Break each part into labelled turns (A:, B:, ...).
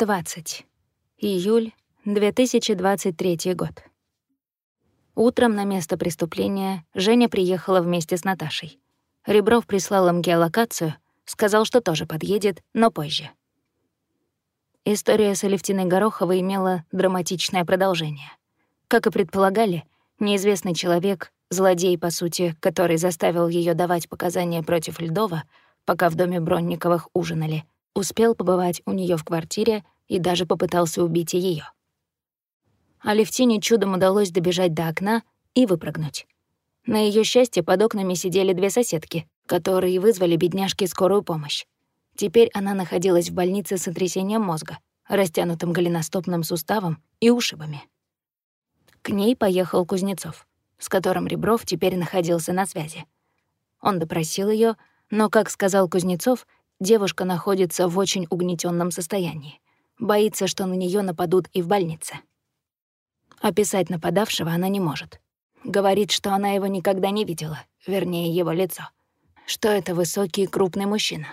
A: 20. Июль 2023 год. Утром на место преступления Женя приехала вместе с Наташей. Ребров прислал им геолокацию, сказал, что тоже подъедет, но позже. История с Алевтиной Гороховой имела драматичное продолжение. Как и предполагали, неизвестный человек, злодей, по сути, который заставил ее давать показания против Льдова, пока в доме Бронниковых ужинали, успел побывать у нее в квартире и даже попытался убить и её. Алевтине чудом удалось добежать до окна и выпрыгнуть. На ее счастье под окнами сидели две соседки, которые вызвали бедняжке скорую помощь. Теперь она находилась в больнице с сотрясением мозга, растянутым голеностопным суставом и ушибами. К ней поехал Кузнецов, с которым Ребров теперь находился на связи. Он допросил ее, но, как сказал Кузнецов, девушка находится в очень угнетенном состоянии. Боится, что на нее нападут и в больнице. Описать нападавшего она не может. Говорит, что она его никогда не видела, вернее, его лицо. Что это высокий и крупный мужчина.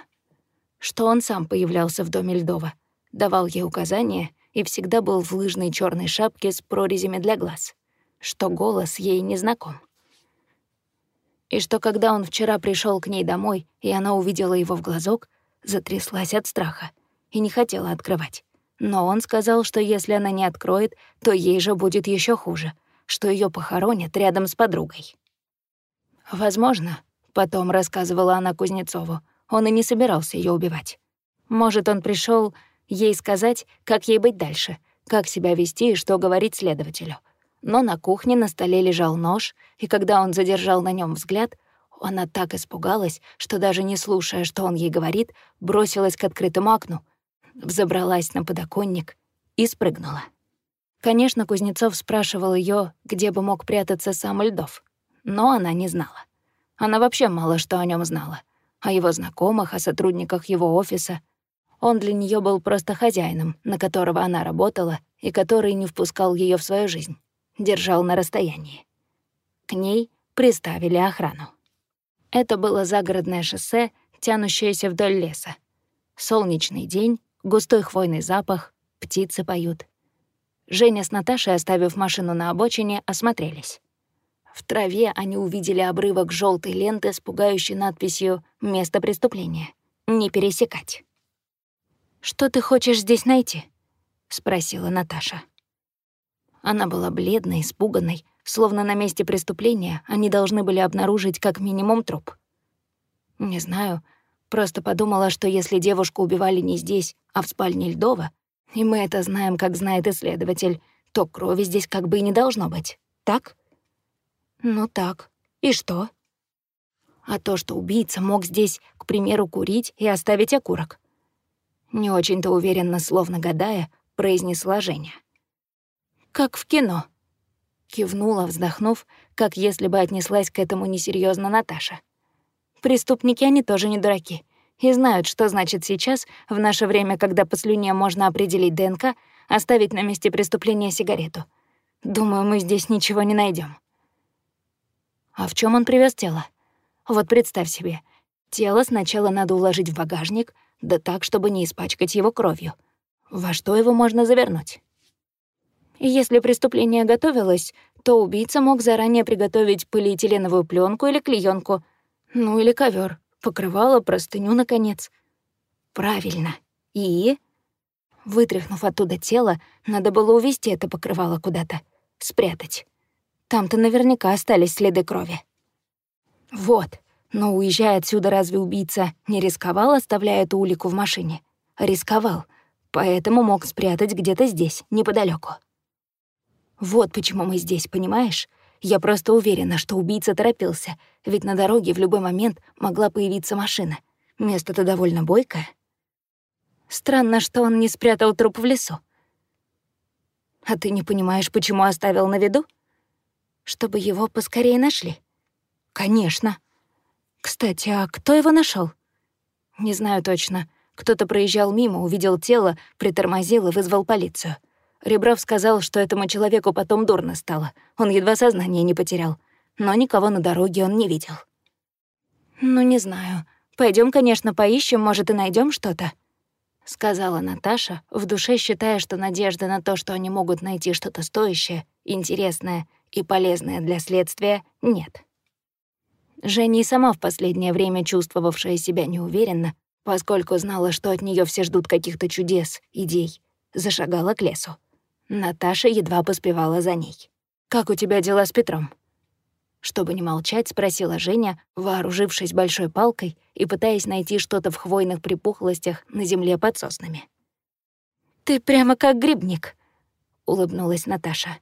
A: Что он сам появлялся в доме Льдова, давал ей указания и всегда был в лыжной черной шапке с прорезями для глаз. Что голос ей не знаком. И что когда он вчера пришел к ней домой, и она увидела его в глазок, затряслась от страха и не хотела открывать. Но он сказал, что если она не откроет, то ей же будет еще хуже, что ее похоронят рядом с подругой. Возможно, потом рассказывала она Кузнецову, он и не собирался ее убивать. Может, он пришел ей сказать, как ей быть дальше, как себя вести и что говорить следователю. Но на кухне на столе лежал нож, и когда он задержал на нем взгляд, она так испугалась, что даже не слушая, что он ей говорит, бросилась к открытому окну — взобралась на подоконник и спрыгнула. Конечно, Кузнецов спрашивал ее, где бы мог прятаться сам Льдов, но она не знала. Она вообще мало что о нем знала. О его знакомых, о сотрудниках его офиса. Он для нее был просто хозяином, на которого она работала и который не впускал ее в свою жизнь, держал на расстоянии. К ней приставили охрану. Это было загородное шоссе, тянущееся вдоль леса. Солнечный день, Густой хвойный запах, птицы поют. Женя с Наташей, оставив машину на обочине, осмотрелись. В траве они увидели обрывок желтой ленты с пугающей надписью «Место преступления. Не пересекать». «Что ты хочешь здесь найти?» — спросила Наташа. Она была бледной, испуганной, словно на месте преступления они должны были обнаружить как минимум труп. Не знаю, Просто подумала, что если девушку убивали не здесь, а в спальне Льдова, и мы это знаем, как знает исследователь, то крови здесь как бы и не должно быть. Так? Ну так. И что? А то, что убийца мог здесь, к примеру, курить и оставить окурок. Не очень-то уверенно, словно гадая, произнесла Женя. «Как в кино», — кивнула, вздохнув, как если бы отнеслась к этому несерьезно Наташа. Преступники, они тоже не дураки. И знают, что значит сейчас, в наше время, когда по слюне можно определить ДНК, оставить на месте преступления сигарету. Думаю, мы здесь ничего не найдем. А в чем он привез тело? Вот представь себе, тело сначала надо уложить в багажник, да так, чтобы не испачкать его кровью. Во что его можно завернуть? Если преступление готовилось, то убийца мог заранее приготовить полиэтиленовую пленку или клеенку — ну или ковер, покрывало, простыню, наконец. Правильно. И... Вытряхнув оттуда тело, надо было увести это покрывало куда-то, спрятать. Там-то наверняка остались следы крови. Вот. Но уезжая отсюда, разве убийца не рисковал, оставляя эту улику в машине? Рисковал. Поэтому мог спрятать где-то здесь, неподалеку. Вот почему мы здесь, понимаешь? Я просто уверена, что убийца торопился, ведь на дороге в любой момент могла появиться машина. Место-то довольно бойкое. Странно, что он не спрятал труп в лесу. А ты не понимаешь, почему оставил на виду? Чтобы его поскорее нашли. Конечно. Кстати, а кто его нашел? Не знаю точно. Кто-то проезжал мимо, увидел тело, притормозил и вызвал полицию. Ребров сказал, что этому человеку потом дурно стало. Он едва сознание не потерял. Но никого на дороге он не видел. «Ну, не знаю. Пойдем, конечно, поищем, может, и найдем что-то». сказала Наташа, в душе считая, что надежда на то, что они могут найти что-то стоящее, интересное и полезное для следствия, нет. Женя и сама в последнее время чувствовавшая себя неуверенно, поскольку знала, что от нее все ждут каких-то чудес, идей, зашагала к лесу. Наташа едва поспевала за ней. «Как у тебя дела с Петром?» Чтобы не молчать, спросила Женя, вооружившись большой палкой и пытаясь найти что-то в хвойных припухлостях на земле под соснами. «Ты прямо как грибник», — улыбнулась Наташа.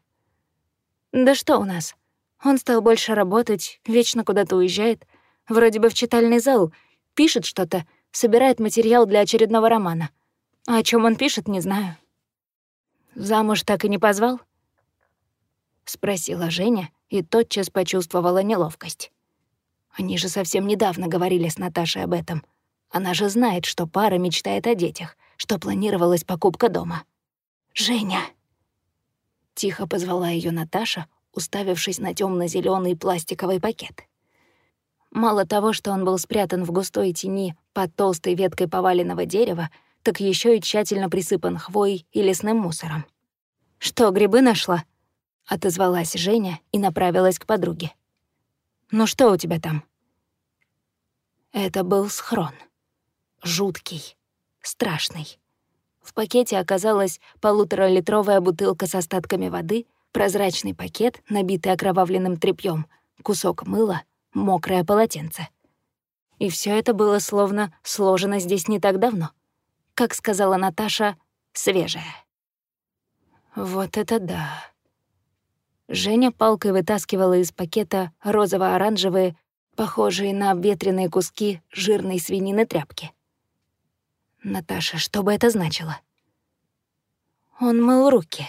A: «Да что у нас? Он стал больше работать, вечно куда-то уезжает, вроде бы в читальный зал, пишет что-то, собирает материал для очередного романа. А о чем он пишет, не знаю». «Замуж так и не позвал?» — спросила Женя и тотчас почувствовала неловкость. Они же совсем недавно говорили с Наташей об этом. Она же знает, что пара мечтает о детях, что планировалась покупка дома. «Женя!» Тихо позвала ее Наташа, уставившись на темно зеленый пластиковый пакет. Мало того, что он был спрятан в густой тени под толстой веткой поваленного дерева, так еще и тщательно присыпан хвоей и лесным мусором. «Что, грибы нашла?» — отозвалась Женя и направилась к подруге. «Ну что у тебя там?» Это был схрон. Жуткий, страшный. В пакете оказалась полуторалитровая бутылка с остатками воды, прозрачный пакет, набитый окровавленным тряпьем, кусок мыла, мокрое полотенце. И все это было словно сложено здесь не так давно. Как сказала Наташа, свежее. Вот это да. Женя палкой вытаскивала из пакета розово-оранжевые, похожие на обветренные куски жирной свинины тряпки. Наташа, что бы это значило? Он мыл руки.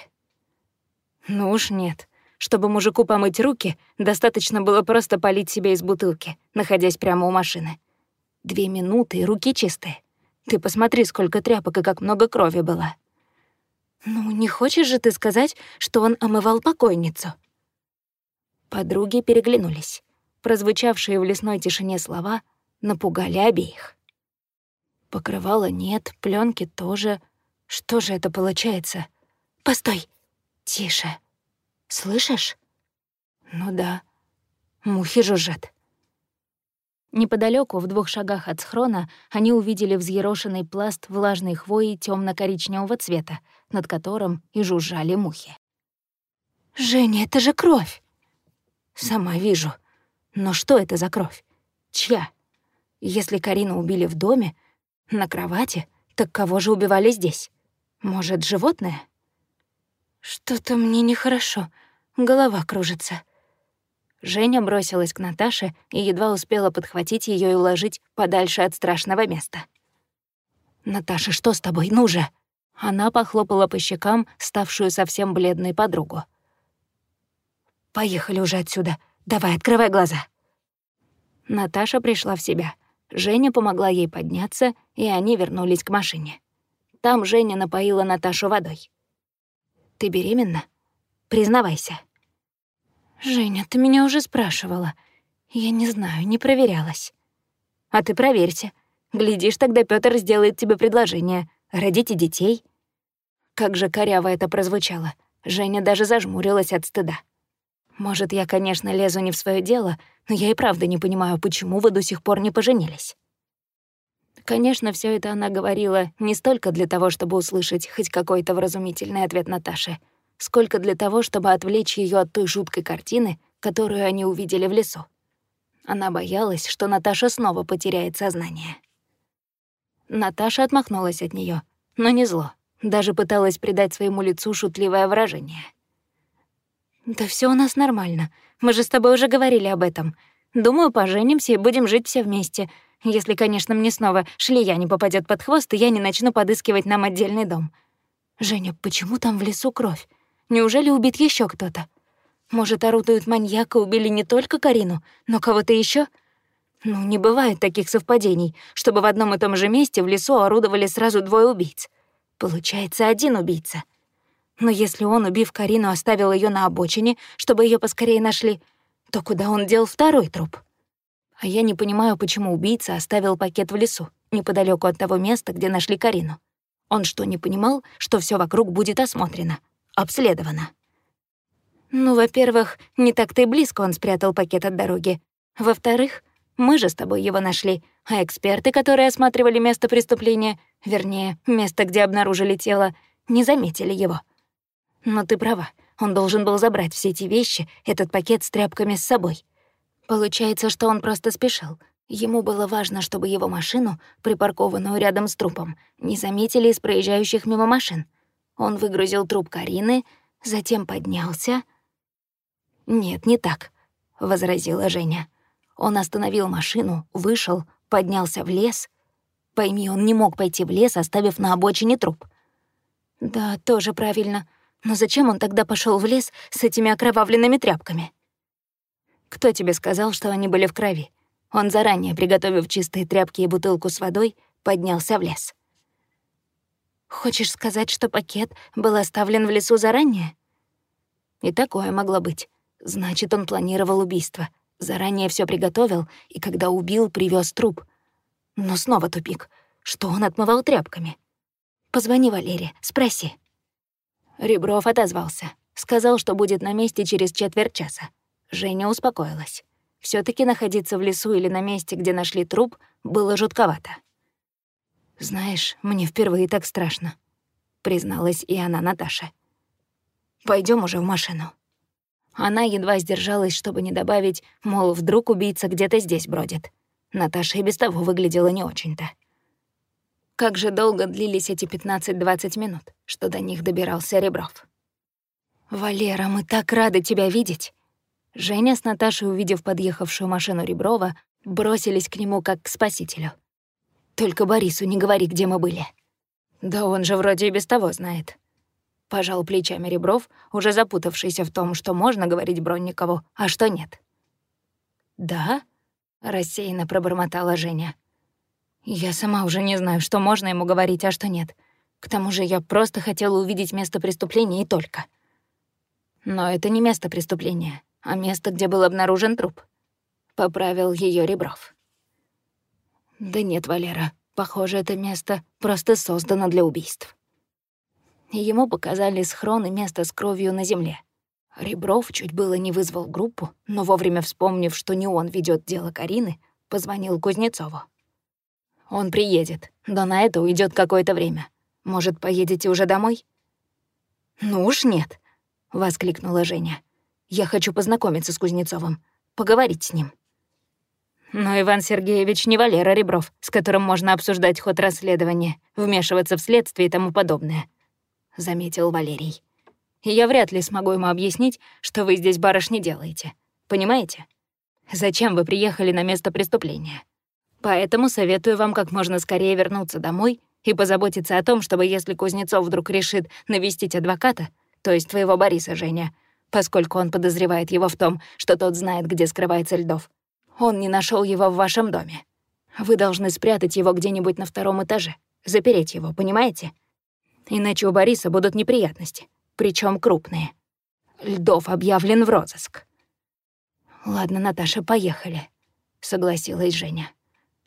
A: Ну уж нет. Чтобы мужику помыть руки, достаточно было просто полить себе из бутылки, находясь прямо у машины. Две минуты, и руки чистые. Ты посмотри, сколько тряпок и как много крови было. «Ну, не хочешь же ты сказать, что он омывал покойницу?» Подруги переглянулись. Прозвучавшие в лесной тишине слова напугали обеих. Покрывала нет, пленки тоже. Что же это получается? Постой! Тише. Слышишь? Ну да. Мухи жужжат. Неподалеку, в двух шагах от схрона, они увидели взъерошенный пласт влажной хвои темно коричневого цвета, над которым и жужжали мухи. «Женя, это же кровь!» «Сама вижу. Но что это за кровь? Чья? Если Карину убили в доме, на кровати, так кого же убивали здесь? Может, животное?» «Что-то мне нехорошо. Голова кружится», Женя бросилась к Наташе и едва успела подхватить ее и уложить подальше от страшного места. «Наташа, что с тобой? Ну же!» Она похлопала по щекам ставшую совсем бледной подругу. «Поехали уже отсюда. Давай, открывай глаза». Наташа пришла в себя. Женя помогла ей подняться, и они вернулись к машине. Там Женя напоила Наташу водой. «Ты беременна? Признавайся». «Женя, ты меня уже спрашивала. Я не знаю, не проверялась». «А ты проверьте. Глядишь, тогда Пётр сделает тебе предложение. Родите детей». Как же коряво это прозвучало. Женя даже зажмурилась от стыда. «Может, я, конечно, лезу не в свое дело, но я и правда не понимаю, почему вы до сих пор не поженились». Конечно, все это она говорила не столько для того, чтобы услышать хоть какой-то вразумительный ответ Наташи, сколько для того, чтобы отвлечь ее от той жуткой картины, которую они увидели в лесу. Она боялась, что Наташа снова потеряет сознание. Наташа отмахнулась от нее, но не зло, даже пыталась придать своему лицу шутливое выражение. «Да все у нас нормально. Мы же с тобой уже говорили об этом. Думаю, поженимся и будем жить все вместе. Если, конечно, мне снова шлея не попадет под хвост, и я не начну подыскивать нам отдельный дом. Женя, почему там в лесу кровь? Неужели убит еще кто-то? Может, орудуют маньяка, убили не только Карину, но кого-то еще? Ну, не бывает таких совпадений, чтобы в одном и том же месте в лесу орудовали сразу двое убийц. Получается, один убийца. Но если он, убив Карину, оставил ее на обочине, чтобы ее поскорее нашли, то куда он дел второй труп? А я не понимаю, почему убийца оставил пакет в лесу, неподалеку от того места, где нашли Карину. Он что, не понимал, что все вокруг будет осмотрено, обследовано? Ну, во-первых, не так-то и близко он спрятал пакет от дороги. Во-вторых, мы же с тобой его нашли, а эксперты, которые осматривали место преступления, вернее, место, где обнаружили тело, не заметили его. Но ты права, он должен был забрать все эти вещи, этот пакет с тряпками с собой. Получается, что он просто спешил. Ему было важно, чтобы его машину, припаркованную рядом с трупом, не заметили из проезжающих мимо машин. Он выгрузил труп Карины, затем поднялся. «Нет, не так», — возразила Женя. Он остановил машину, вышел, поднялся в лес. Пойми, он не мог пойти в лес, оставив на обочине труп. Да, тоже правильно. Но зачем он тогда пошел в лес с этими окровавленными тряпками? Кто тебе сказал, что они были в крови? Он заранее, приготовив чистые тряпки и бутылку с водой, поднялся в лес. Хочешь сказать, что пакет был оставлен в лесу заранее? И такое могло быть. Значит, он планировал убийство. Заранее все приготовил, и когда убил, привез труп. Но снова тупик. Что он отмывал тряпками? Позвони Валере, спроси. Ребров отозвался. Сказал, что будет на месте через четверть часа. Женя успокоилась. все таки находиться в лесу или на месте, где нашли труп, было жутковато. «Знаешь, мне впервые так страшно», — призналась и она Наташе. Пойдем уже в машину». Она едва сдержалась, чтобы не добавить, мол, вдруг убийца где-то здесь бродит. Наташа и без того выглядела не очень-то. Как же долго длились эти 15-20 минут, что до них добирался Ребров. «Валера, мы так рады тебя видеть!» Женя с Наташей, увидев подъехавшую машину Реброва, бросились к нему как к спасителю. «Только Борису не говори, где мы были». «Да он же вроде и без того знает», — пожал плечами Ребров, уже запутавшийся в том, что можно говорить Бронникову, а что нет. «Да?» — рассеянно пробормотала Женя. «Я сама уже не знаю, что можно ему говорить, а что нет. К тому же я просто хотела увидеть место преступления и только». «Но это не место преступления, а место, где был обнаружен труп», — поправил ее Ребров. «Да нет, Валера, похоже, это место просто создано для убийств». Ему показали схрон и место с кровью на земле. Ребров чуть было не вызвал группу, но вовремя вспомнив, что не он ведет дело Карины, позвонил Кузнецову. «Он приедет, но на это уйдет какое-то время. Может, поедете уже домой?» «Ну уж нет», — воскликнула Женя. «Я хочу познакомиться с Кузнецовым, поговорить с ним». Но Иван Сергеевич не Валера Ребров, с которым можно обсуждать ход расследования, вмешиваться в следствие и тому подобное. — заметил Валерий. «Я вряд ли смогу ему объяснить, что вы здесь, барышни, делаете. Понимаете? Зачем вы приехали на место преступления? Поэтому советую вам как можно скорее вернуться домой и позаботиться о том, чтобы если Кузнецов вдруг решит навестить адвоката, то есть твоего Бориса, Женя, поскольку он подозревает его в том, что тот знает, где скрывается Льдов, он не нашел его в вашем доме. Вы должны спрятать его где-нибудь на втором этаже, запереть его, понимаете?» Иначе у Бориса будут неприятности, причем крупные. Льдов объявлен в розыск. «Ладно, Наташа, поехали», — согласилась Женя.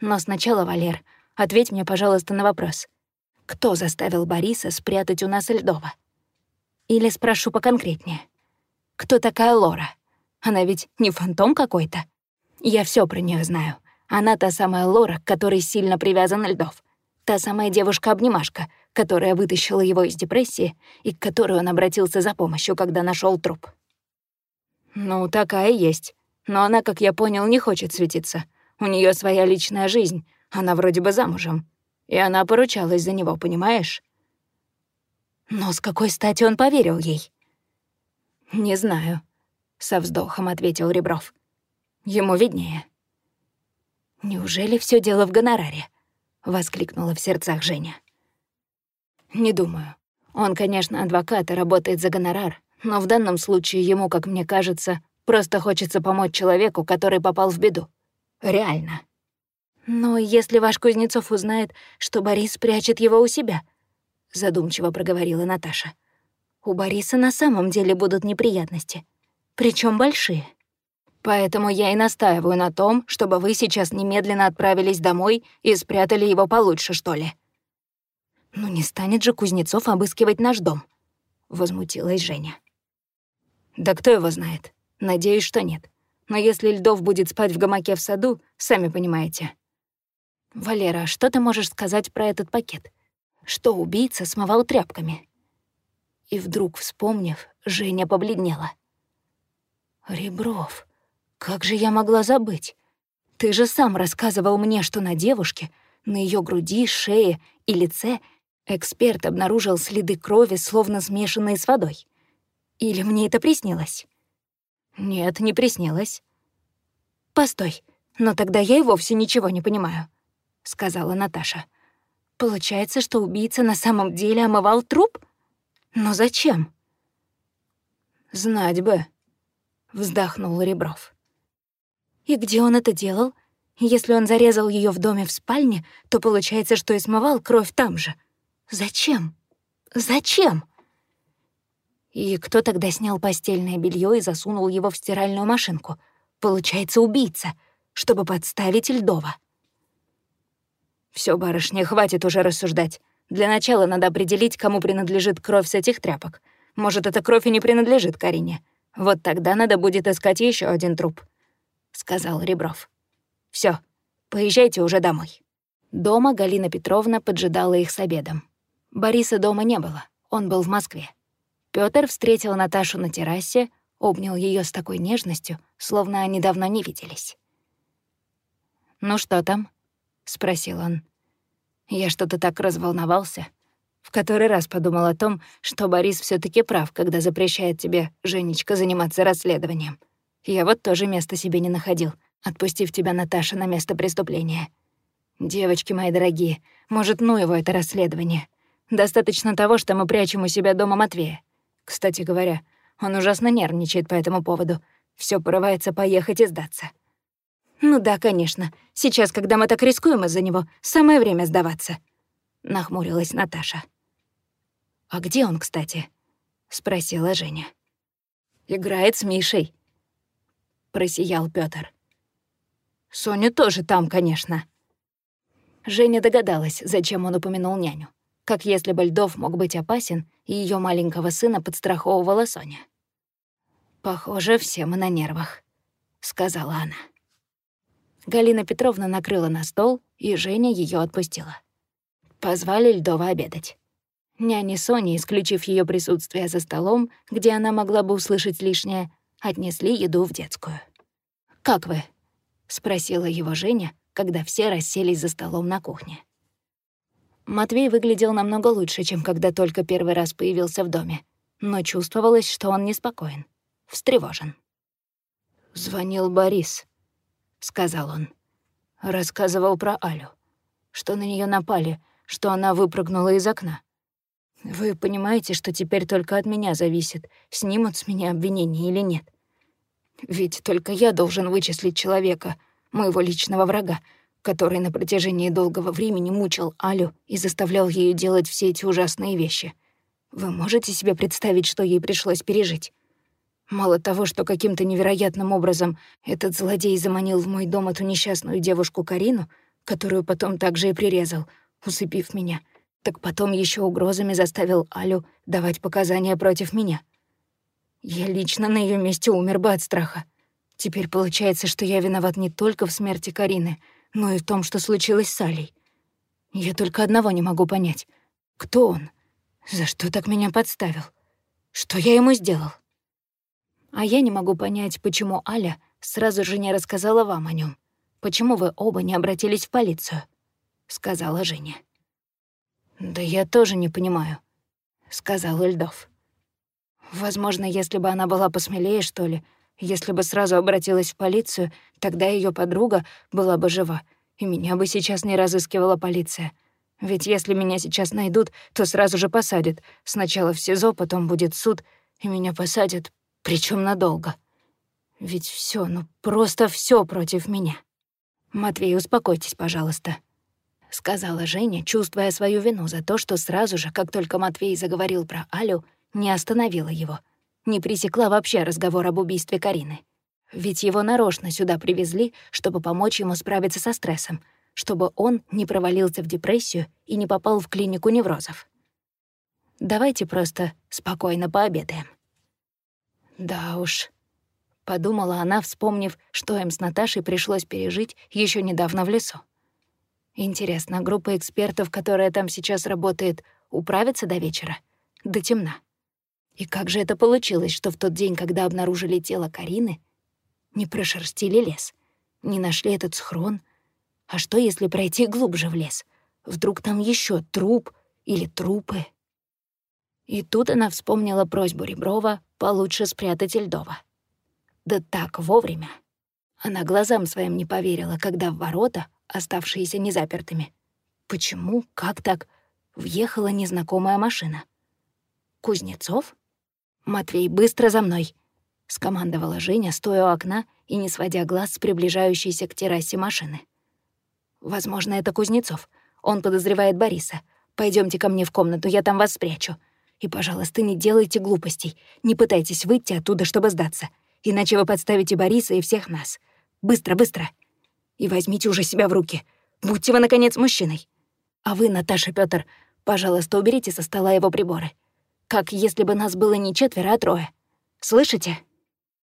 A: «Но сначала, Валер, ответь мне, пожалуйста, на вопрос. Кто заставил Бориса спрятать у нас Льдова? Или спрошу поконкретнее. Кто такая Лора? Она ведь не фантом какой-то? Я все про нее знаю. Она та самая Лора, к которой сильно привязан Льдов. Та самая девушка-обнимашка, которая вытащила его из депрессии и к которой он обратился за помощью, когда нашел труп. «Ну, такая есть. Но она, как я понял, не хочет светиться. У нее своя личная жизнь, она вроде бы замужем. И она поручалась за него, понимаешь?» «Но с какой стати он поверил ей?» «Не знаю», — со вздохом ответил Ребров. «Ему виднее». «Неужели все дело в гонораре?» — воскликнула в сердцах Женя. «Не думаю. Он, конечно, адвокат и работает за гонорар, но в данном случае ему, как мне кажется, просто хочется помочь человеку, который попал в беду. Реально». «Но если ваш Кузнецов узнает, что Борис прячет его у себя», — задумчиво проговорила Наташа, «у Бориса на самом деле будут неприятности, причем большие». Поэтому я и настаиваю на том, чтобы вы сейчас немедленно отправились домой и спрятали его получше, что ли». «Ну не станет же Кузнецов обыскивать наш дом», — возмутилась Женя. «Да кто его знает? Надеюсь, что нет. Но если Льдов будет спать в гамаке в саду, сами понимаете». «Валера, что ты можешь сказать про этот пакет? Что убийца смывал тряпками?» И вдруг, вспомнив, Женя побледнела. «Ребров, как же я могла забыть? Ты же сам рассказывал мне, что на девушке, на ее груди, шее и лице эксперт обнаружил следы крови, словно смешанные с водой. Или мне это приснилось? Нет, не приснилось. Постой, но тогда я и вовсе ничего не понимаю, сказала Наташа. Получается, что убийца на самом деле омывал труп? Но зачем? Знать бы, вздохнул Ребров. И где он это делал? Если он зарезал ее в доме в спальне, то получается, что и смывал кровь там же. Зачем? Зачем? И кто тогда снял постельное белье и засунул его в стиральную машинку? Получается, убийца, чтобы подставить Льдова. Все, барышня, хватит уже рассуждать. Для начала надо определить, кому принадлежит кровь с этих тряпок. Может, эта кровь и не принадлежит Карине. Вот тогда надо будет искать еще один труп», — сказал Ребров. Все, поезжайте уже домой». Дома Галина Петровна поджидала их с обедом. Бориса дома не было, он был в Москве. Пётр встретил Наташу на террасе, обнял её с такой нежностью, словно они давно не виделись. «Ну что там?» — спросил он. Я что-то так разволновался. В который раз подумал о том, что Борис все таки прав, когда запрещает тебе, Женечка, заниматься расследованием. Я вот тоже места себе не находил — отпустив тебя, Наташа, на место преступления. Девочки мои дорогие, может, ну его это расследование. Достаточно того, что мы прячем у себя дома Матвея. Кстати говоря, он ужасно нервничает по этому поводу. Все порывается поехать и сдаться. Ну да, конечно. Сейчас, когда мы так рискуем из-за него, самое время сдаваться. Нахмурилась Наташа. А где он, кстати? Спросила Женя. Играет с Мишей. Просиял Пётр. Соня тоже там, конечно». Женя догадалась, зачем он упомянул няню. Как если бы Льдов мог быть опасен, и ее маленького сына подстраховывала Соня. «Похоже, все мы на нервах», — сказала она. Галина Петровна накрыла на стол, и Женя ее отпустила. Позвали Льдова обедать. Няни Сони, исключив ее присутствие за столом, где она могла бы услышать лишнее, отнесли еду в детскую. «Как вы?» — спросила его Женя, когда все расселись за столом на кухне. Матвей выглядел намного лучше, чем когда только первый раз появился в доме, но чувствовалось, что он неспокоен, встревожен. «Звонил Борис», — сказал он. Рассказывал про Алю, что на нее напали, что она выпрыгнула из окна. Вы понимаете, что теперь только от меня зависит, снимут с меня обвинение или нет. Ведь только я должен вычислить человека, моего личного врага, который на протяжении долгого времени мучил Алю и заставлял ее делать все эти ужасные вещи. Вы можете себе представить, что ей пришлось пережить? Мало того, что каким-то невероятным образом этот злодей заманил в мой дом эту несчастную девушку Карину, которую потом также и прирезал, усыпив меня, так потом еще угрозами заставил Алю давать показания против меня. Я лично на ее месте умер бы от страха. Теперь получается, что я виноват не только в смерти Карины, но и в том, что случилось с Алей. Я только одного не могу понять. Кто он? За что так меня подставил? Что я ему сделал? А я не могу понять, почему Аля сразу же не рассказала вам о нем. Почему вы оба не обратились в полицию? Сказала Женя. Да я тоже не понимаю, сказал Ильдов. Возможно, если бы она была посмелее, что ли, если бы сразу обратилась в полицию, тогда ее подруга была бы жива, и меня бы сейчас не разыскивала полиция. Ведь если меня сейчас найдут, то сразу же посадят. Сначала в СИЗО, потом будет суд, и меня посадят, причем надолго. Ведь все, ну просто все против меня. Матвей, успокойтесь, пожалуйста. — сказала Женя, чувствуя свою вину за то, что сразу же, как только Матвей заговорил про Алю, не остановила его, не пресекла вообще разговор об убийстве Карины. Ведь его нарочно сюда привезли, чтобы помочь ему справиться со стрессом. чтобы он не провалился в депрессию и не попал в клинику неврозов. Давайте просто спокойно пообедаем. Да уж, подумала она, вспомнив, что им с Наташей пришлось пережить еще недавно в лесу. Интересно, группа экспертов, которая там сейчас работает, управится до вечера? До темна. И как же это получилось, что в тот день, когда обнаружили тело Карины, не прошерстили лес, не нашли этот схрон? А что, если пройти глубже в лес? Вдруг там еще труп или трупы? И тут она вспомнила просьбу Реброва получше спрятать Льдова. Да так вовремя. Она глазам своим не поверила, когда в ворота, оставшиеся незапертыми, почему, как так, въехала незнакомая машина. Кузнецов? «Матвей, быстро за мной!» — скомандовала Женя, стоя у окна и не сводя глаз с приближающейся к террасе машины. «Возможно, это Кузнецов. Он подозревает Бориса. Пойдемте ко мне в комнату, я там вас спрячу. И, пожалуйста, не делайте глупостей. Не пытайтесь выйти оттуда, чтобы сдаться. Иначе вы подставите Бориса и всех нас. Быстро, быстро. И возьмите уже себя в руки. Будьте вы, наконец, мужчиной. А вы, Наташа Пётр, пожалуйста, уберите со стола его приборы. Как если бы нас было не четверо, а трое. Слышите?»